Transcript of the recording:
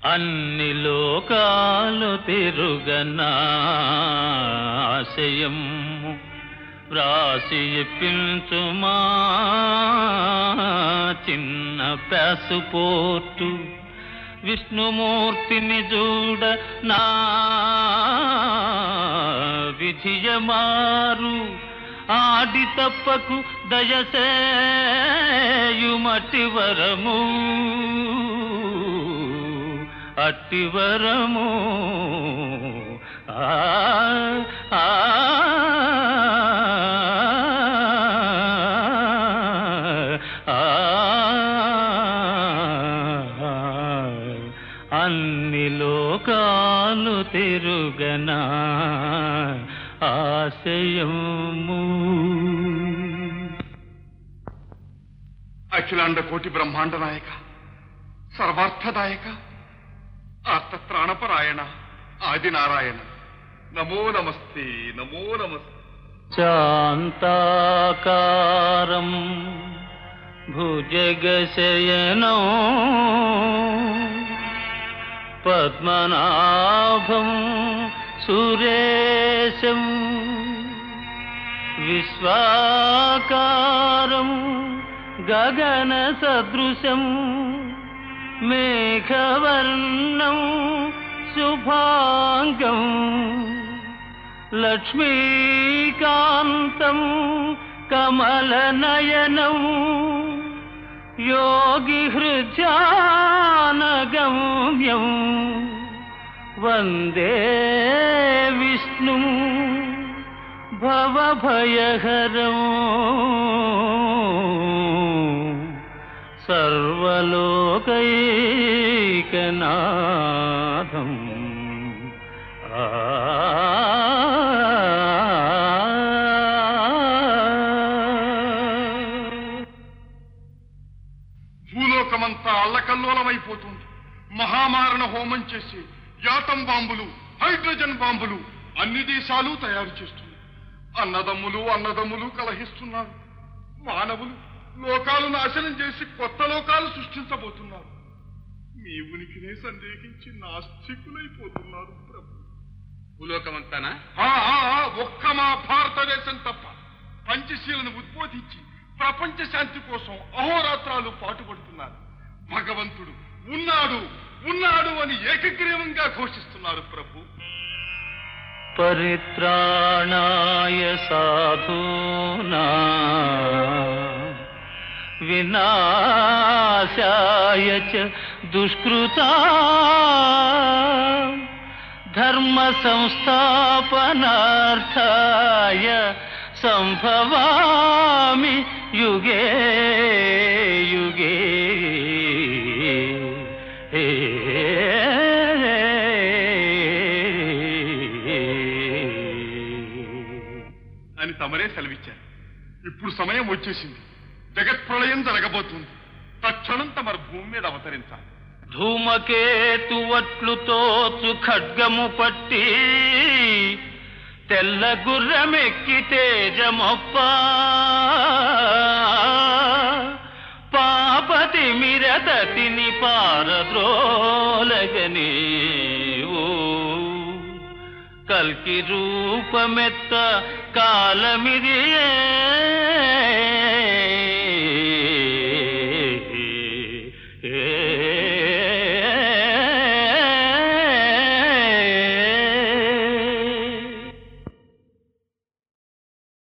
అన్ని లోకాలు ఆశయం వ్రాసి ఇప్పించుమా చిన్న పాసుపోర్టు విష్ణుమూర్తిని చూడ నా విధియమారు ఆడి తప్పకు దయసేయుమటి వరము. అట్టి వరము ఆ ఆ. అన్ని లోకాలు తిరుగనా ఆశయము. అఖిలాండ కోటి బ్రహ్మాండ నాయక సర్వార్థదాయక ആർത്തത്രാണപരായണ ആദിനാരായണ. നമോ നമസ്തേ നമോ നമസ്തേ. ശാന്താകാരം ഭുജഗശയനോ പത്മനാഭം സുരേശം വിശ്വാകാരം ഗഗനസദൃശം मेघवर्णं शुभाङ्गं लक्ष्मीकान्तं कमलनयनमु योगिहृजानग वन्दे विष्णु भवभयहर విష్ణు ఆ. భూలోకమంతా అల్లకల్లోలమైపోతుంది. మహామారణ హోమం చేసి యాటం బాంబులు హైడ్రోజన్ బాంబులు అన్ని దేశాలు తయారు చేస్తుంది. అన్నదమ్ములు అన్నదమ్ములు కలహిస్తున్నారు. మానవులు లోకాలు నాశనం చేసి కొత్త లోకాలు సృష్టించబోతున్నారు. మీ ఉనికినే సందేహించి నాస్తికులైపోతున్నారు ప్రభు. భూలోకమంతానా? ఒక్క మా భారతదేశం తప్ప పంచశీలను ఉద్బోధించి ప్రపంచ శాంతి కోసం అహోరాత్రాలు పాటుపడుతున్నారు. భగవంతుడు ఉన్నాడు ఉన్నాడు అని ఏకగ్రీవంగా ఘోషిస్తున్నారు ప్రభు. పరిత్రాణాయ సాధూనా. వినాశాయ చ దుష్కృతా ధర్మ సంస్థాపనార్థాయ సంభవామి యుగే యుగే అని తమరే సెలవిచ్చారు. ఇప్పుడు సమయం వచ్చేసింది. జగత్ప్రళయం జరగబోతుంది. తక్షణం తమరు భూమి మీద అవతరించాలి. ధూమకేతువట్లు తోచు ఖడ్గము పట్టి తెల్ల గుర్రమెక్కి తేజమొప్ప. పాపతి మిరదతిని పారద్రోలగని కల్కి రూపమెత్త కాలమిదియే